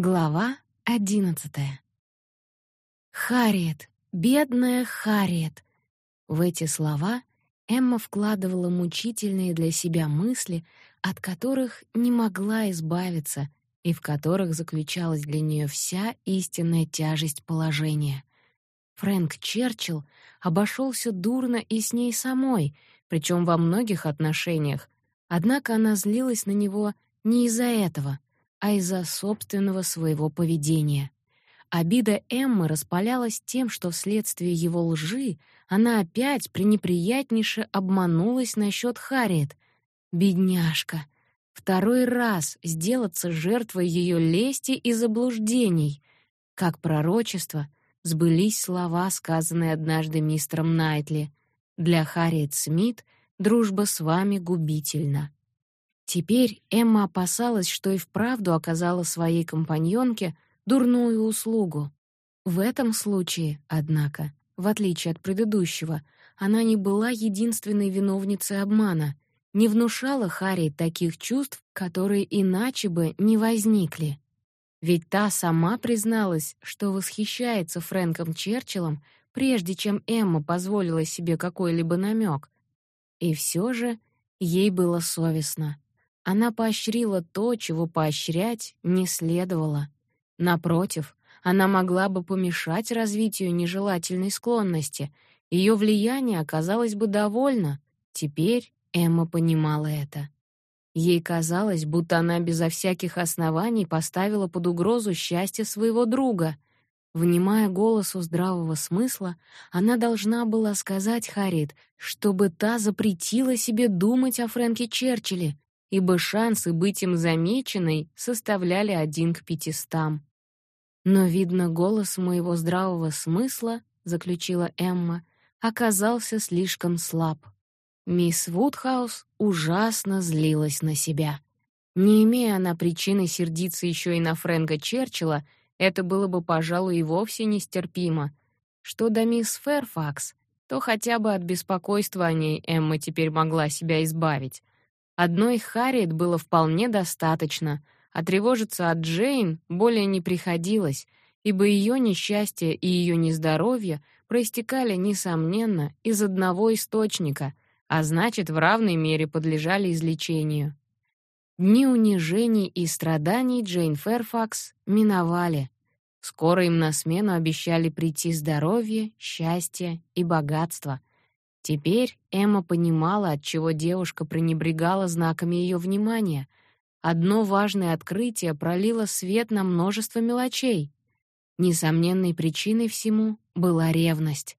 Глава одиннадцатая. Харриет, бедная Харриет. В эти слова Эмма вкладывала мучительные для себя мысли, от которых не могла избавиться и в которых заключалась для нее вся истинная тяжесть положения. Фрэнк Черчилл обошелся дурно и с ней самой, причем во многих отношениях. Однако она злилась на него не из-за этого — а из-за собственного своего поведения. Обида Эммы распалялась тем, что вследствие его лжи она опять пренеприятнейше обманулась насчет Харриет. Бедняжка! Второй раз сделаться жертвой ее лести и заблуждений. Как пророчество, сбылись слова, сказанные однажды мистером Найтли. «Для Харриет Смит дружба с вами губительна». Теперь Эмма опасалась, что и вправду оказала своей компаньонке дурную услугу. В этом случае, однако, в отличие от предыдущего, она не была единственной виновницей обмана, не внушала Харри таких чувств, которые иначе бы не возникли. Ведь та сама призналась, что восхищается Фрэнком Черчиллом, прежде чем Эмма позволила себе какой-либо намек. И все же ей было совестно. Она поощрила то, чего поощрять не следовало. Напротив, она могла бы помешать развитию нежелательной склонности. Ее влияние оказалось бы довольно. Теперь Эмма понимала это. Ей казалось, будто она безо всяких оснований поставила под угрозу счастье своего друга. Внимая голосу здравого смысла, она должна была сказать Харит, чтобы та запретила себе думать о Фрэнке Черчилле, ибо шансы быть им замеченной составляли один к пятистам. Но, видно, голос моего здравого смысла, заключила Эмма, оказался слишком слаб. Мисс Вудхаус ужасно злилась на себя. Не имея она причины сердиться еще и на Фрэнка Черчилля, это было бы, пожалуй, и вовсе нестерпимо. Что до мисс Фэрфакс, то хотя бы от беспокойства о ней Эмма теперь могла себя избавить. Одной Харриет было вполне достаточно, а тревожиться от Джейн более не приходилось, ибо ее несчастье и ее нездоровье проистекали, несомненно, из одного источника, а значит, в равной мере подлежали излечению. Дни унижений и страданий Джейн Фэрфакс миновали. Скоро им на смену обещали прийти здоровье, счастье и богатство — Теперь Эмма понимала, от чего девушка пренебрегала знаками ее внимания. Одно важное открытие пролило свет на множество мелочей. Несомненной причиной всему была ревность.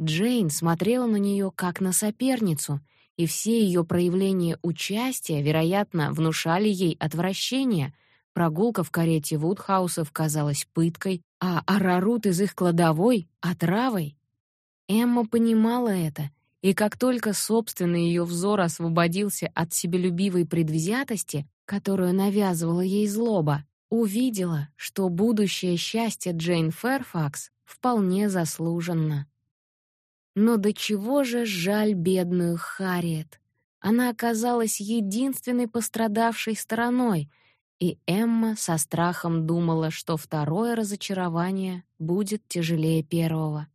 Джейн смотрела на нее как на соперницу, и все ее проявления участия, вероятно, внушали ей отвращение. Прогулка в карете Вудхаусов казалась пыткой, а Арарут из их кладовой — отравой. Эмма понимала это, и как только собственный ее взор освободился от себелюбивой предвзятости, которую навязывала ей злоба, увидела, что будущее счастье Джейн Фэрфакс вполне заслуженно. Но до чего же жаль бедную Харриет. Она оказалась единственной пострадавшей стороной, и Эмма со страхом думала, что второе разочарование будет тяжелее первого.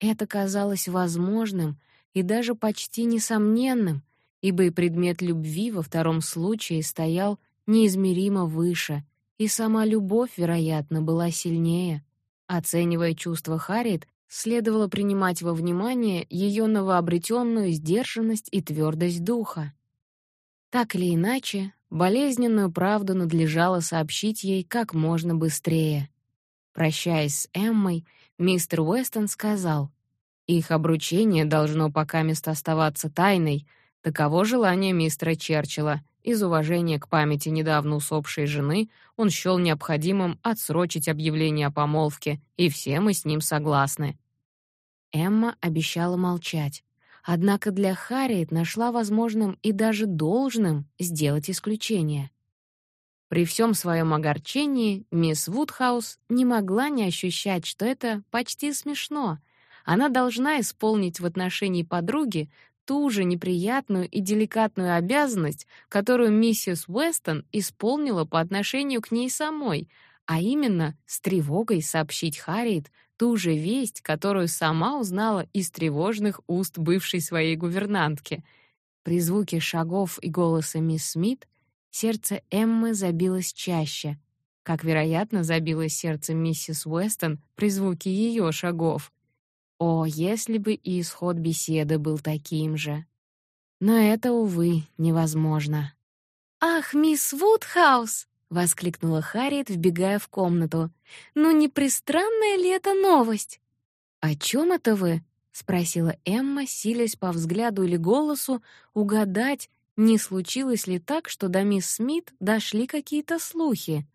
Это казалось возможным и даже почти несомненным, ибо и предмет любви во втором случае стоял неизмеримо выше, и сама любовь, вероятно, была сильнее. Оценивая чувства Харриет, следовало принимать во внимание ее новообретенную сдержанность и твердость духа. Так или иначе, болезненную правду надлежало сообщить ей как можно быстрее. Прощаясь с Эммой, Мистер Уэстон сказал, «Их обручение должно пока место оставаться тайной. Таково желание мистера Черчилля. Из уважения к памяти недавно усопшей жены он счел необходимым отсрочить объявление о помолвке, и все мы с ним согласны». Эмма обещала молчать. Однако для Харриет нашла возможным и даже должным сделать исключение. При всем своем огорчении мисс Вудхаус не могла не ощущать, что это почти смешно. Она должна исполнить в отношении подруги ту же неприятную и деликатную обязанность, которую миссис Уэстон исполнила по отношению к ней самой, а именно с тревогой сообщить Харриет ту же весть, которую сама узнала из тревожных уст бывшей своей гувернантки. При звуке шагов и голоса мисс Смит сердце Эммы забилось чаще, как, вероятно, забилось сердце миссис Уэстон при звуке ее шагов. О, если бы и исход беседы был таким же. Но это, увы, невозможно. «Ах, мисс Вудхаус!» — воскликнула Харриет, вбегая в комнату. «Ну не пристранная ли это новость?» «О чем это вы?» — спросила Эмма, силясь по взгляду или голосу угадать, не случилось ли так, что до мисс Смит дошли какие-то слухи.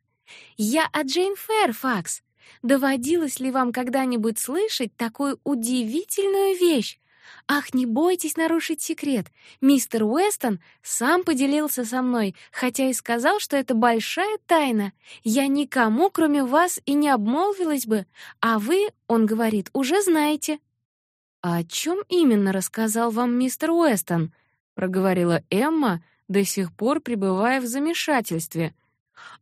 «Я от Джейн Фэрфакс. Доводилось ли вам когда-нибудь слышать такую удивительную вещь? Ах, не бойтесь нарушить секрет. Мистер Уэстон сам поделился со мной, хотя и сказал, что это большая тайна. Я никому, кроме вас, и не обмолвилась бы, а вы, он говорит, уже знаете. А о чем именно рассказал вам мистер Уэстон? Проговорила Эмма, до сих пор пребывая в замешательстве.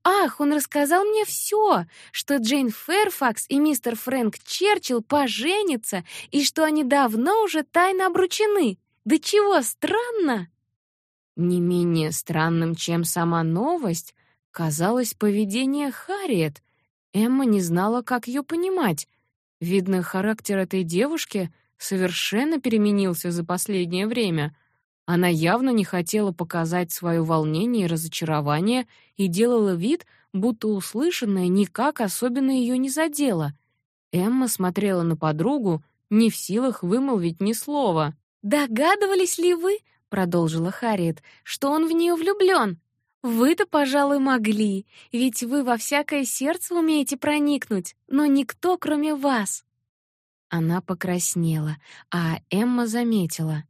Ах, он рассказал мне все, что Джейн Фэрфакс и мистер Фрэнк Черчилл поженятся и что они давно уже тайно обручены. Да чего странно? Не менее странным, чем сама новость, казалось поведение Харриет. Эмма не знала, как ее понимать. Видно, характер этой девушки совершенно переменился за последнее время. Она явно не хотела показать свое волнение и разочарование и делала вид, будто услышанное никак особенно ее не задело. Эмма смотрела на подругу, не в силах вымолвить ни слова. «Догадывались ли вы, — продолжила Харриет, — что он в нее влюблен? Вы-то, пожалуй, могли, ведь вы во всякое сердце умеете проникнуть, но никто, кроме вас». Она покраснела, а Эмма заметила.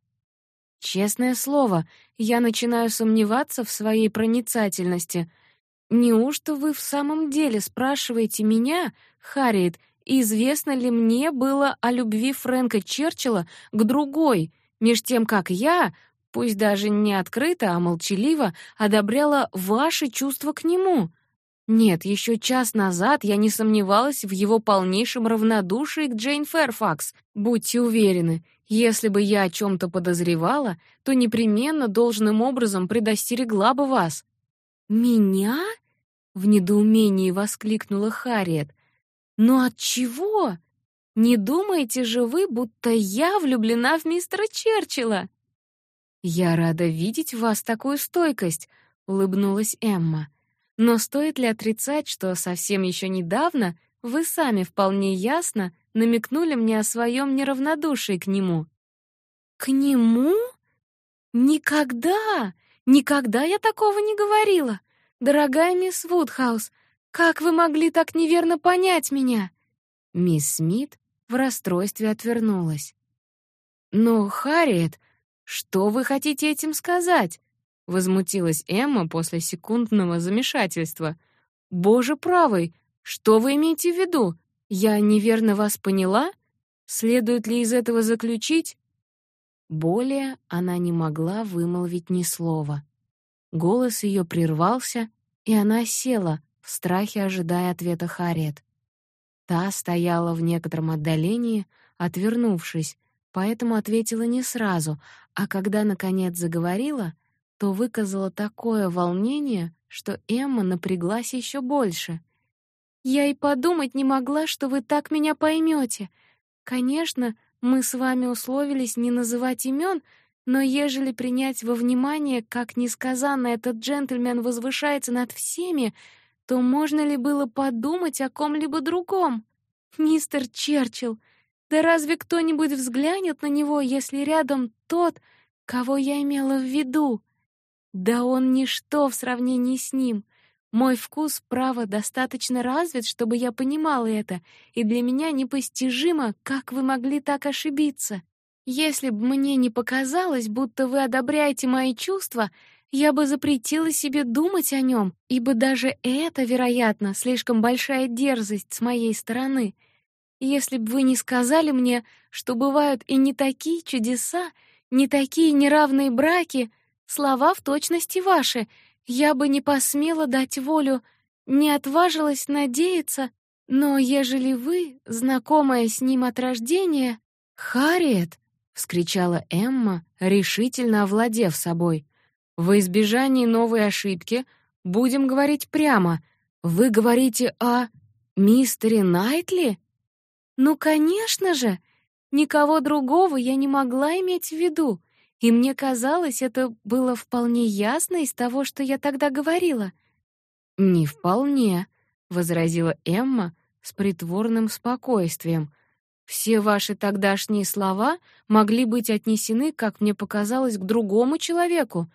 Честное слово, я начинаю сомневаться в своей проницательности. Неужто вы в самом деле спрашиваете меня, Харриет, известно ли мне было о любви Фрэнка Черчилля к другой, меж тем как я, пусть даже не открыто, а молчаливо, одобряла ваши чувства к нему? Нет, еще час назад я не сомневалась в его полнейшем равнодушии к Джейн Фэрфакс. Будьте уверены, если бы я о чем то подозревала, то непременно должным образом предостерегла бы вас. Меня? в недоумении воскликнула Харриет. Но от чего? Не думаете же вы, будто я влюблена в мистера Черчилля? Я рада видеть в вас такую стойкость, улыбнулась Эмма. Но стоит ли отрицать, что совсем еще недавно вы сами вполне ясно намекнули мне о своем неравнодушии к нему. К нему? Никогда, никогда я такого не говорила. Дорогая мисс Вудхаус, как вы могли так неверно понять меня? Мисс Смит в расстройстве отвернулась. Но, Харриет, что вы хотите этим сказать? возмутилась Эмма после секундного замешательства. Боже правый, что вы имеете в виду? Я неверно вас поняла? Следует ли из этого заключить? Более она не могла вымолвить ни слова. Голос ее прервался, и она села, в страхе ожидая ответа Харриет. Та стояла в некотором отдалении, отвернувшись, поэтому ответила не сразу, а когда наконец заговорила, то выказала такое волнение, что Эмма напряглась еще больше. «Я и подумать не могла, что вы так меня поймете. Конечно, мы с вами условились не называть имен, но ежели принять во внимание, как несказанно этот джентльмен возвышается над всеми, то можно ли было подумать о ком-либо другом? Мистер Черчилл, да разве кто-нибудь взглянет на него, если рядом тот, кого я имела в виду? Да он ничто в сравнении с ним. Мой вкус, право, достаточно развит, чтобы я понимала это, и для меня непостижимо, как вы могли так ошибиться. Если бы мне не показалось, будто вы одобряете мои чувства, я бы запретила себе думать о нем, ибо даже это, вероятно, слишком большая дерзость с моей стороны. Если бы вы не сказали мне, что бывают и не такие чудеса, не такие неравные браки — Слова в точности ваши. Я бы не посмела дать волю не отважилась надеяться, но ежели вы, знакомая с ним от рождения, Харриет, вскричала Эмма, решительно овладев собой. Во избежание новой ошибки будем говорить прямо. Вы говорите о мистере Найтли? Ну, конечно же, никого другого я не могла иметь в виду, и мне казалось, это было вполне ясно из того, что я тогда говорила. Не вполне, возразила Эмма с притворным спокойствием. Все ваши тогдашние слова могли быть отнесены, как мне показалось, к другому человеку.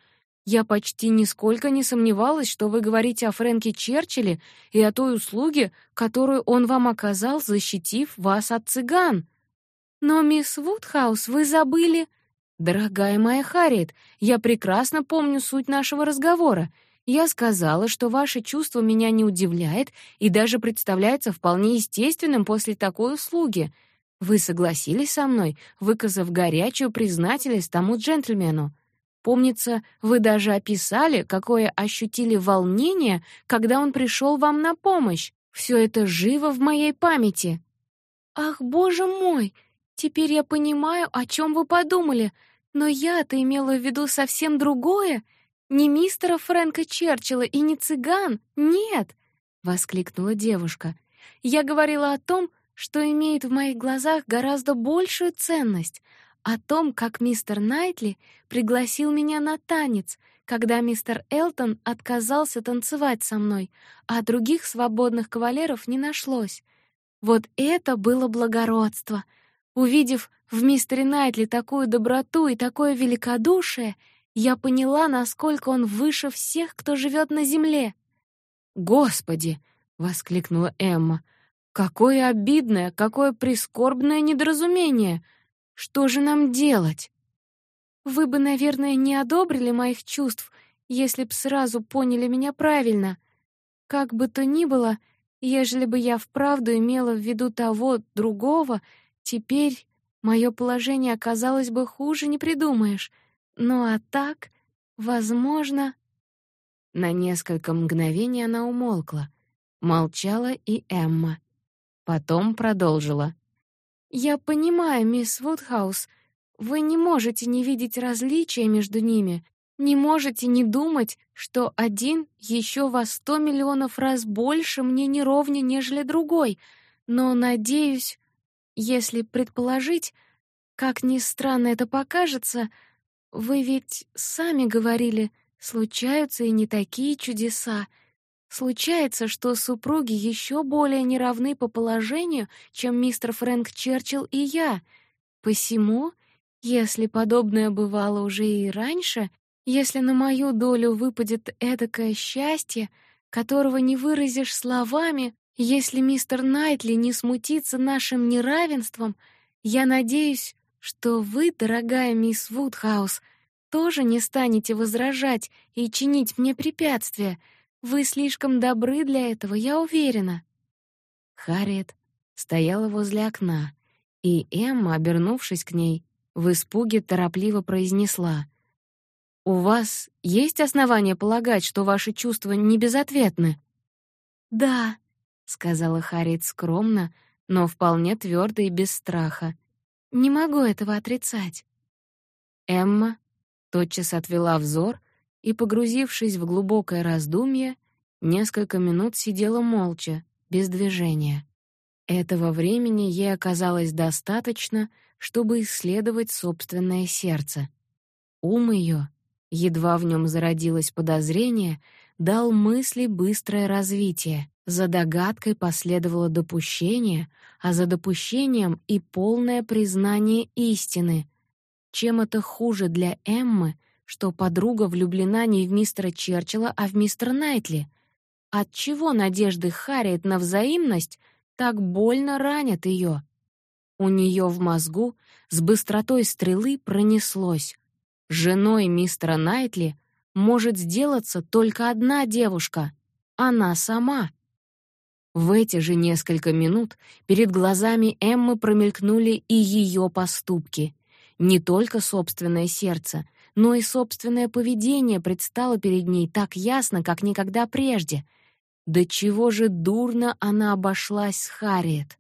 Я почти нисколько не сомневалась, что вы говорите о Фрэнке Черчилле и о той услуге, которую он вам оказал, защитив вас от цыган. Но, мисс Вудхаус, вы забыли... Дорогая моя Харриет, я прекрасно помню суть нашего разговора. Я сказала, что ваше чувство меня не удивляет и даже представляется вполне естественным после такой услуги — вы согласились со мной, выказав горячую признательность тому джентльмену. Помнится, вы даже описали, какое ощутили волнение, когда он пришел вам на помощь. Все это живо в моей памяти. Ах, боже мой! Теперь я понимаю, о чем вы подумали. Но я-то имела в виду совсем другое. Не мистера Фрэнка Черчилля и не цыган. Нет, воскликнула девушка. Я говорила о том, что имеет в моих глазах гораздо большую ценность, о том, как мистер Найтли пригласил меня на танец, когда мистер Элтон отказался танцевать со мной, а других свободных кавалеров не нашлось. Вот это было благородство. Увидев в мистере Найтли такую доброту и такое великодушие, я поняла, насколько он выше всех, кто живет на земле. «Господи!» — воскликнула Эмма — Какое обидное, какое прискорбное недоразумение! Что же нам делать? Вы бы, наверное, не одобрили моих чувств, если б сразу поняли меня правильно. Как бы то ни было, ежели бы я вправду имела в виду того, другого, теперь мое положение оказалось бы хуже, не придумаешь. Ну а так, возможно... На несколько мгновений она умолкла. Молчала и Эмма. Потом продолжила. «Я понимаю, мисс Вудхаус, вы не можете не видеть различия между ними, не можете не думать, что один еще во сто миллионов раз больше мне не нежели другой, но, надеюсь, если предположить, как ни странно это покажется, вы ведь сами говорили, случаются и не такие чудеса, Случается, что супруги еще более неравны по положению, чем мистер Фрэнк Черчилл и я. Посему, если подобное бывало уже и раньше, если на мою долю выпадет эдакое счастье, которого не выразишь словами, если мистер Найтли не смутится нашим неравенством, я надеюсь, что вы, дорогая мисс Вудхаус, тоже не станете возражать и чинить мне препятствия — вы слишком добры для этого, я уверена. Харриет стояла возле окна, и Эмма, обернувшись к ней, в испуге торопливо произнесла: "У вас есть основания полагать, что ваши чувства не безответны?" "Да", сказала Харриет скромно, но вполне твердо и без страха. "Не могу этого отрицать". Эмма тотчас отвела взор и, погрузившись в глубокое раздумье, несколько минут сидела молча, без движения. Этого времени ей оказалось достаточно, чтобы исследовать собственное сердце. Ум ее, едва в нем зародилось подозрение, дал мысли быстрое развитие. За догадкой последовало допущение, а за допущением и полное признание истины. Чем это хуже для Эммы, что подруга влюблена не в мистера Черчилля, а в мистера Найтли. От чего надежды Харриет на взаимность так больно ранят ее? У нее в мозгу с быстротой стрелы пронеслось: женой мистера Найтли может сделаться только одна девушка она сама. В эти же несколько минут перед глазами Эммы промелькнули и ее поступки. Не только собственное сердце, но и собственное поведение предстало перед ней так ясно, как никогда прежде. До чего же дурно она обошлась с Харриет.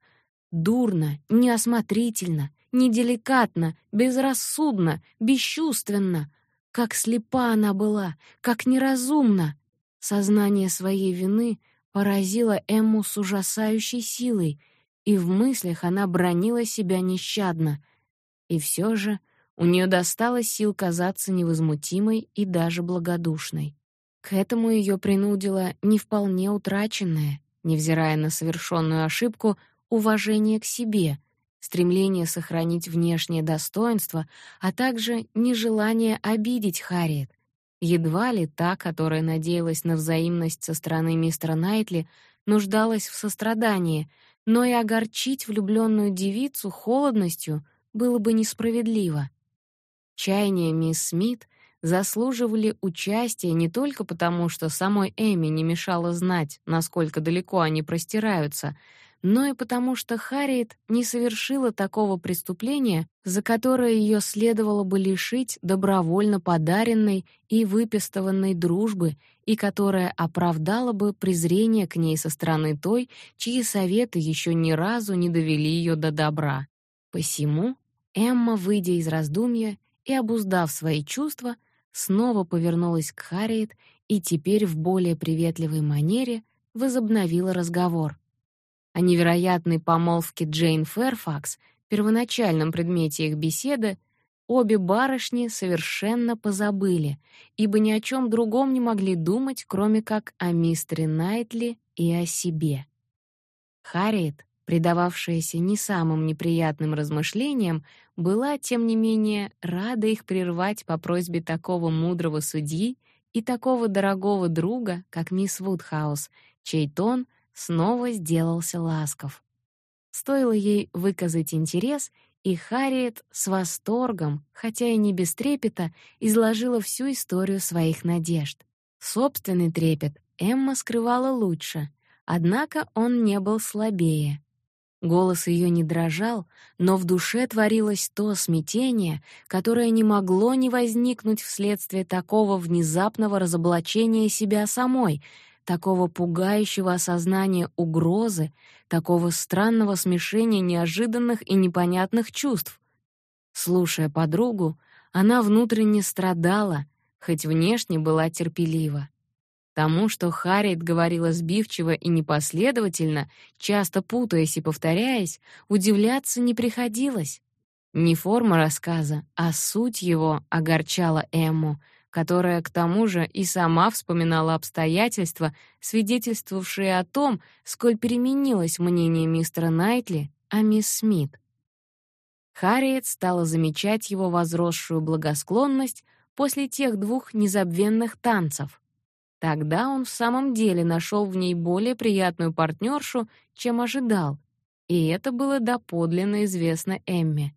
Дурно, неосмотрительно, неделикатно, безрассудно, бесчувственно. Как слепа она была, как неразумна. Сознание своей вины поразило Эмму с ужасающей силой, и в мыслях она бронила себя нещадно. И все же у нее досталось сил казаться невозмутимой и даже благодушной. К этому ее принудило не вполне утраченное, невзирая на совершенную ошибку, уважение к себе, стремление сохранить внешнее достоинство, а также нежелание обидеть Харриет. Едва ли та, которая надеялась на взаимность со стороны мистера Найтли, нуждалась в сострадании, но и огорчить влюбленную девицу холодностью было бы несправедливо. Чаяния мисс Смит заслуживали участия не только потому, что самой Эми не мешало знать, насколько далеко они простираются, но и потому, что Харриет не совершила такого преступления, за которое ее следовало бы лишить добровольно подаренной и выпистованной дружбы и которая оправдала бы презрение к ней со стороны той, чьи советы еще ни разу не довели ее до добра. Посему Эмма, выйдя из раздумья и обуздав свои чувства, снова повернулась к Харриет и теперь в более приветливой манере возобновила разговор. О невероятной помолвке Джейн Фэрфакс, первоначальном предмете их беседы, обе барышни совершенно позабыли, ибо ни о чем другом не могли думать, кроме как о мистере Найтли и о себе. Харриет, предававшаяся не самым неприятным размышлениям, была, тем не менее, рада их прервать по просьбе такого мудрого судьи и такого дорогого друга, как мисс Вудхаус, чей тон снова сделался ласков. Стоило ей выказать интерес, и Харриет с восторгом, хотя и не без трепета, изложила всю историю своих надежд. Собственный трепет Эмма скрывала лучше, однако он не был слабее. Голос ее не дрожал, но в душе творилось то смятение, которое не могло не возникнуть вследствие такого внезапного разоблачения себя самой, такого пугающего осознания угрозы, такого странного смешения неожиданных и непонятных чувств. Слушая подругу, она внутренне страдала, хоть внешне была терпелива. Тому, что Харриет говорила сбивчиво и непоследовательно, часто путаясь и повторяясь, удивляться не приходилось. Не форма рассказа, а суть его огорчала Эмму, которая к тому же и сама вспоминала обстоятельства, свидетельствовавшие о том, сколь переменилось мнение мистера Найтли о мисс Смит. Харриет стала замечать его возросшую благосклонность после тех двух незабвенных танцев — Тогда он в самом деле нашел в ней более приятную партнершу, чем ожидал, и это было доподлинно известно Эмме.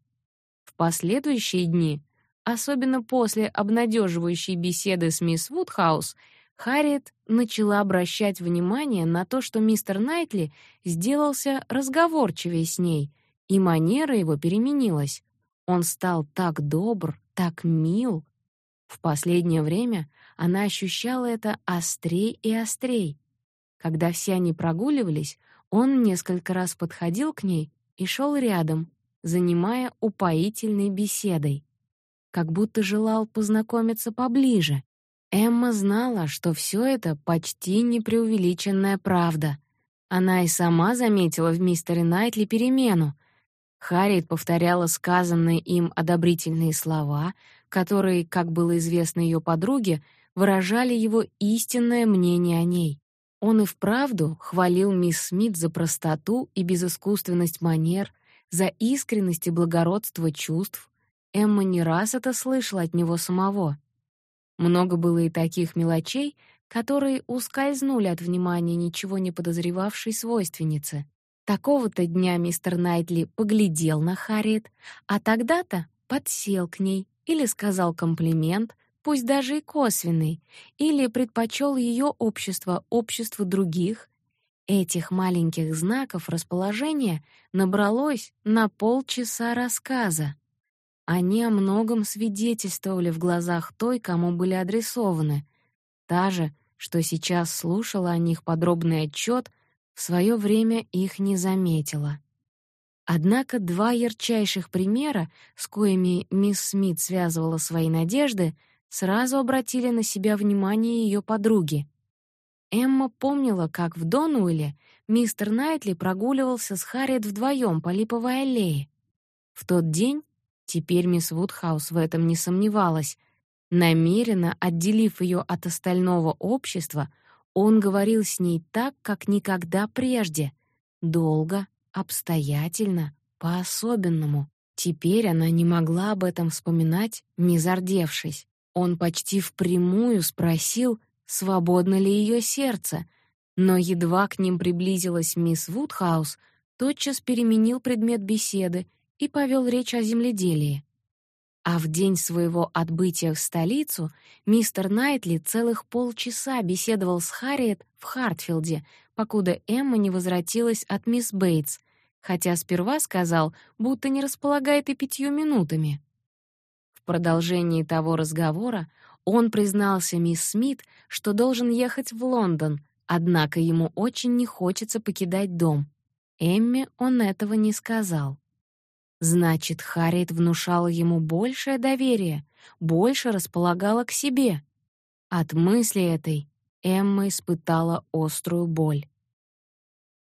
В последующие дни, особенно после обнадеживающей беседы с мисс Вудхаус, Харриет начала обращать внимание на то, что мистер Найтли сделался разговорчивее с ней, и манера его переменилась. Он стал так добр, так мил. В последнее время она ощущала это острей и острей. Когда все они прогуливались, он несколько раз подходил к ней и шел рядом, занимая упоительной беседой, как будто желал познакомиться поближе. Эмма знала, что все это почти непреувеличенная правда. Она и сама заметила в мистере Найтли перемену. Харриет повторяла сказанные им одобрительные слова, которые, как было известно ее подруге, выражали его истинное мнение о ней. Он и вправду хвалил мисс Смит за простоту и безыскусственность манер, за искренность и благородство чувств. Эмма не раз это слышала от него самого. Много было и таких мелочей, которые ускользнули от внимания ничего не подозревавшей свойственницы. Такого-то дня мистер Найтли поглядел на Харриет, а тогда-то подсел к ней или сказал комплимент, пусть даже и косвенный, или предпочел ее общество обществу других, этих маленьких знаков расположения набралось на полчаса рассказа. Они о многом свидетельствовали в глазах той, кому были адресованы. Та же, что сейчас слушала о них подробный отчет, в свое время их не заметила. Однако два ярчайших примера, с коими мисс Смит связывала свои надежды, сразу обратили на себя внимание ее подруги. Эмма помнила, как в Донуэле мистер Найтли прогуливался с Харриет вдвоем по Липовой аллее. В тот день, теперь мисс Вудхаус в этом не сомневалась, намеренно отделив ее от остального общества, он говорил с ней так, как никогда прежде, долго, обстоятельно, по-особенному. Теперь она не могла об этом вспоминать, не зардевшись. Он почти впрямую спросил, свободно ли ее сердце, но едва к ним приблизилась мисс Вудхаус, тотчас переменил предмет беседы и повел речь о земледелии. А в день своего отбытия в столицу мистер Найтли целых полчаса беседовал с Харриет в Хартфилде, покуда Эмма не возвратилась от мисс Бейтс, хотя сперва сказал, будто не располагает и пятью минутами. В продолжении того разговора он признался мисс Смит, что должен ехать в Лондон, однако ему очень не хочется покидать дом. Эмме он этого не сказал. Значит, Харриет внушала ему большее доверие, больше располагала к себе. От мысли этой Эмма испытала острую боль.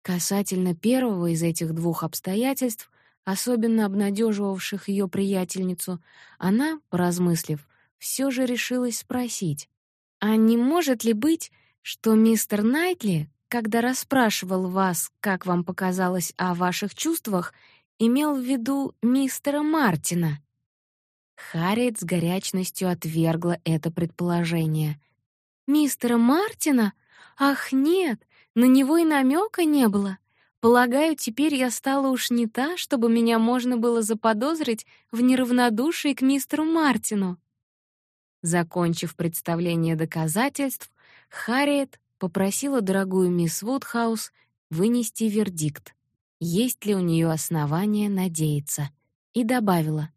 Касательно первого из этих двух обстоятельств, особенно обнадеживавших ее приятельницу, она, поразмыслив, все же решилась спросить: "А не может ли быть, что мистер Найтли, когда расспрашивал вас, как вам показалось о ваших чувствах, имел в виду мистера Мартина. Харриет с горячностью отвергла это предположение. Мистера Мартина? Ах, нет, на него и намека не было. Полагаю, теперь я стала уж не та, чтобы меня можно было заподозрить в неравнодушии к мистеру Мартину. Закончив представление доказательств, Харриет попросила дорогую мисс Вудхаус вынести вердикт есть ли у нее основания надеяться, и добавила: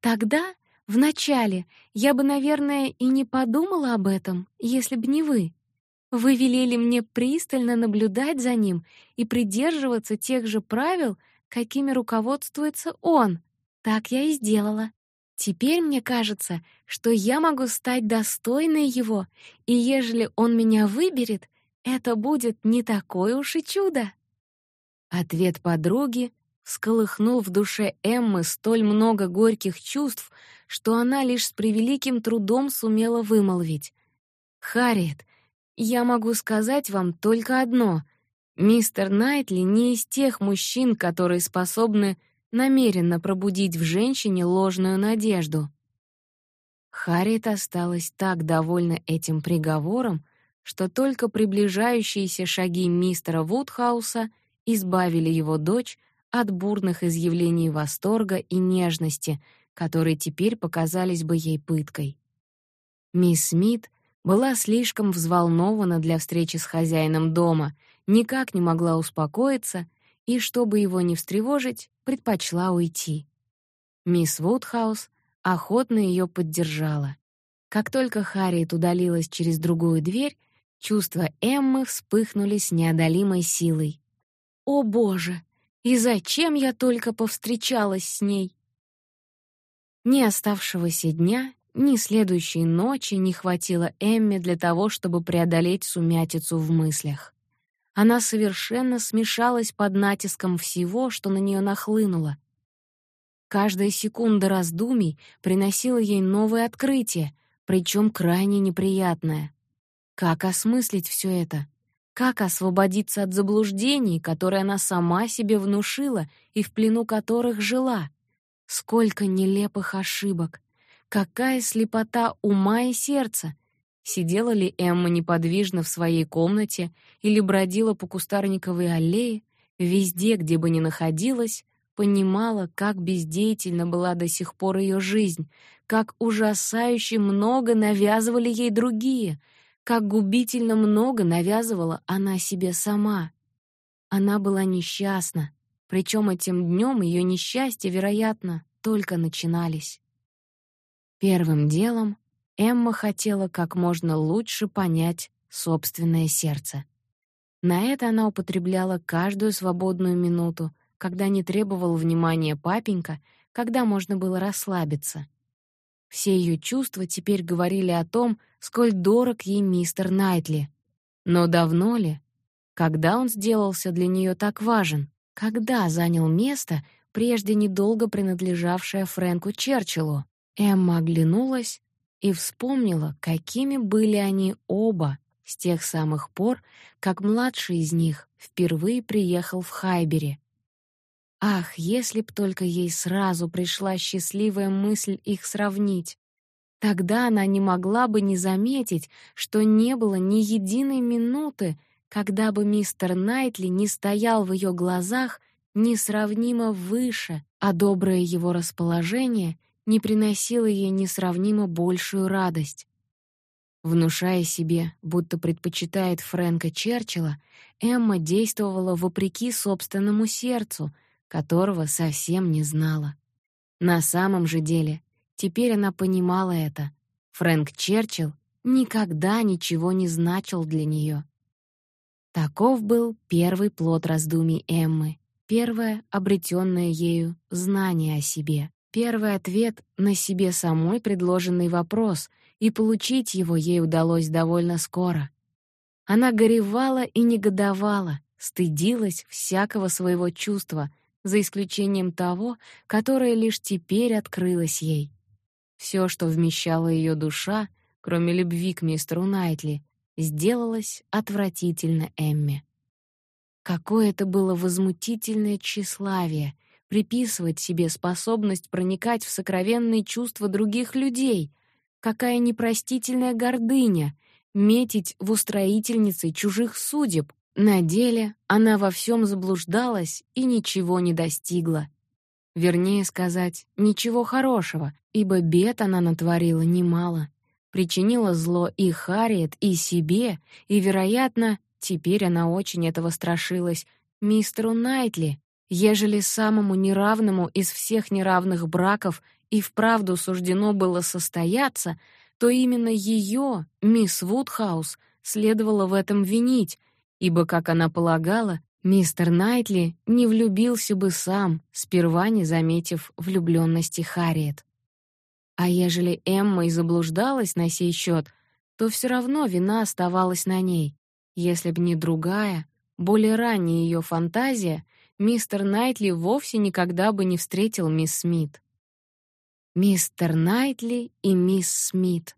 "Тогда, вначале, я бы, наверное, и не подумала об этом, если бы не вы. Вы велели мне пристально наблюдать за ним и придерживаться тех же правил, какими руководствуется он. Так я и сделала. Теперь мне кажется, что я могу стать достойной его, и ежели он меня выберет, это будет не такое уж и чудо. Ответ подруги всколыхнул в душе Эммы столь много горьких чувств, что она лишь с превеликим трудом сумела вымолвить: "Харриет, я могу сказать вам только одно: мистер Найтли не из тех мужчин, которые способны намеренно пробудить в женщине ложную надежду". Харриет осталась так довольна этим приговором, что только приближающиеся шаги мистера Вудхауса — избавили его дочь от бурных изъявлений восторга и нежности, которые теперь показались бы ей пыткой. Мисс Смит была слишком взволнована для встречи с хозяином дома, никак не могла успокоиться и, чтобы его не встревожить, предпочла уйти. Мисс Вудхаус охотно ее поддержала. Как только Харриет удалилась через другую дверь, чувства Эммы вспыхнули с неодолимой силой. О, боже! И зачем я только повстречалась с ней? Ни оставшегося дня, ни следующей ночи не хватило Эмме для того, чтобы преодолеть сумятицу в мыслях. Она совершенно смешалась под натиском всего, что на нее нахлынуло. Каждая секунда раздумий приносила ей новое открытие, причем крайне неприятное. Как осмыслить все это? Как освободиться от заблуждений, которые она сама себе внушила и в плену которых жила? Сколько нелепых ошибок! Какая слепота ума и сердца! Сидела ли Эмма неподвижно в своей комнате или бродила по кустарниковой аллее, везде, где бы ни находилась, понимала, как бездеятельна была до сих пор ее жизнь, как ужасающе много навязывали ей другие — как губительно много навязывала она себе сама. Она была несчастна, причем этим днем ее несчастья, вероятно, только начинались. Первым делом Эмма хотела как можно лучше понять собственное сердце. На это она употребляла каждую свободную минуту, когда не требовал внимания папенька, когда можно было расслабиться. Все ее чувства теперь говорили о том, сколь дорог ей мистер Найтли. Но давно ли? Когда он сделался для нее так важен? Когда занял место, прежде недолго принадлежавшее Фрэнку Черчиллу? Эмма оглянулась и вспомнила, какими были они оба с тех самых пор, как младший из них впервые приехал в Хайбери. Ах, если б только ей сразу пришла счастливая мысль их сравнить. Тогда она не могла бы не заметить, что не было ни единой минуты, когда бы мистер Найтли не стоял в ее глазах несравнимо выше, а доброе его расположение не приносило ей несравнимо большую радость. Внушая себе, будто предпочитает Фрэнка Черчилля, Эмма действовала вопреки собственному сердцу, которого совсем не знала. На самом же деле, теперь она понимала это. Фрэнк Черчилл никогда ничего не значил для нее. Таков был первый плод раздумий Эммы, первое обретенное ею знание о себе, первый ответ на себе самой предложенный вопрос, и получить его ей удалось довольно скоро. Она горевала и негодовала, стыдилась всякого своего чувства, за исключением того, которое лишь теперь открылось ей. Все, что вмещала ее душа, кроме любви к мистеру Найтли, сделалось отвратительно Эмме. Какое это было возмутительное тщеславие приписывать себе способность проникать в сокровенные чувства других людей, какая непростительная гордыня метить в устроительницы чужих судеб. На деле она во всем заблуждалась и ничего не достигла. Вернее сказать, ничего хорошего, ибо бед она натворила немало. Причинила зло и Харриет, и себе, и, вероятно, теперь она очень этого страшилась, мистеру Найтли, ежели самому неравному из всех неравных браков и вправду суждено было состояться, то именно ее, мисс Вудхаус, следовало в этом винить, ибо, как она полагала, мистер Найтли не влюбился бы сам, сперва не заметив влюблённости Харриет. А ежели Эмма и заблуждалась на сей счет, то все равно вина оставалась на ней. Если б не другая, более ранняя ее фантазия, мистер Найтли вовсе никогда бы не встретил мисс Смит. Мистер Найтли и мисс Смит.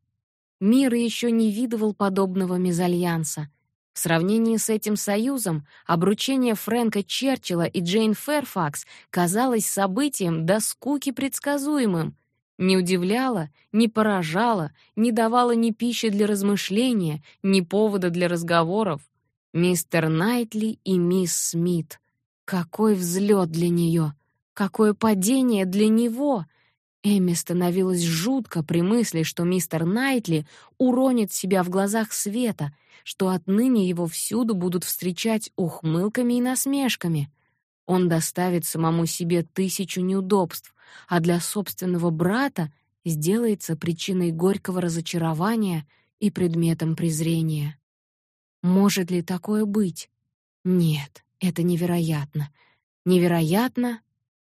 Мир еще не видывал подобного мезальянса. В сравнении с этим союзом обручение Фрэнка Черчилля и Джейн Фэрфакс казалось событием до скуки предсказуемым — не удивляло, не поражало, не давало ни пищи для размышления, ни повода для разговоров. Мистер Найтли и мисс Смит. Какой взлет для нее! Какое падение для него! Эми становилось жутко при мысли, что мистер Найтли уронит себя в глазах света, что отныне его всюду будут встречать ухмылками и насмешками. Он доставит самому себе тысячу неудобств, а для собственного брата сделается причиной горького разочарования и предметом презрения. Может ли такое быть? Нет, это невероятно. Невероятно,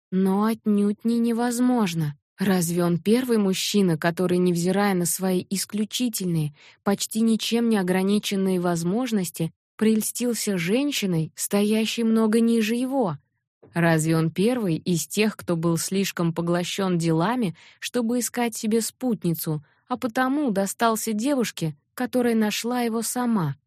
но отнюдь не невозможно. Разве он первый мужчина, который, невзирая на свои исключительные, почти ничем не ограниченные возможности, прельстился женщиной, стоящей много ниже его? Разве он первый из тех, кто был слишком поглощен делами, чтобы искать себе спутницу, а потому достался девушке, которая нашла его сама?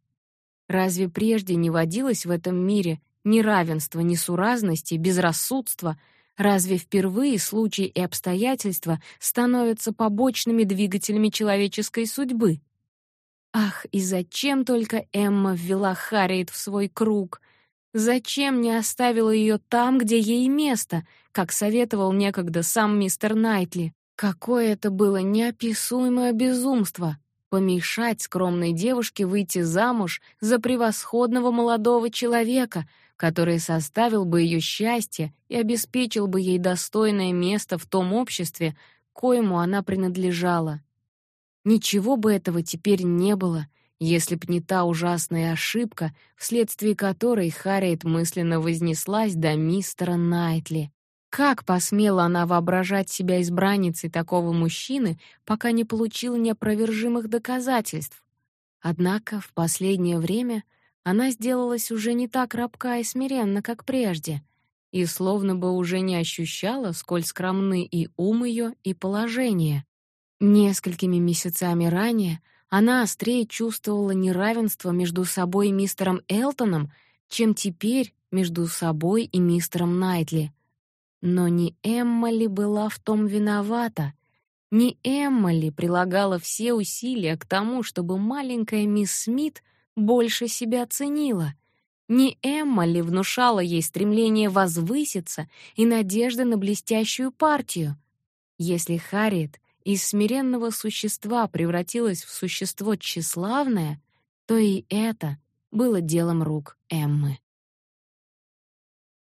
Разве прежде не водилось в этом мире ни равенства, ни суразности, безрассудства? Разве впервые случаи и обстоятельства становятся побочными двигателями человеческой судьбы? Ах, и зачем только Эмма ввела Харриет в свой круг? Зачем не оставила ее там, где ей место, как советовал некогда сам мистер Найтли? Какое это было неописуемое безумство помешать скромной девушке выйти замуж за превосходного молодого человека, который составил бы ее счастье и обеспечил бы ей достойное место в том обществе, коему она принадлежала. Ничего бы этого теперь не было, если б не та ужасная ошибка, вследствие которой Харриет мысленно вознеслась до мистера Найтли. Как посмела она воображать себя избранницей такого мужчины, пока не получила неопровержимых доказательств? Однако в последнее время она сделалась уже не так рабка и смиренна, как прежде, и словно бы уже не ощущала, сколь скромны и ум ее, и положение. Несколькими месяцами ранее она острее чувствовала неравенство между собой и мистером Элтоном, чем теперь между собой и мистером Найтли. Но не Эмма ли была в том виновата? Не Эмма ли прилагала все усилия к тому, чтобы маленькая мисс Смит больше себя ценила? Не Эмма ли внушала ей стремление возвыситься и надежды на блестящую партию? Если Харриет из смиренного существа превратилась в существо тщеславное, то и это было делом рук Эммы.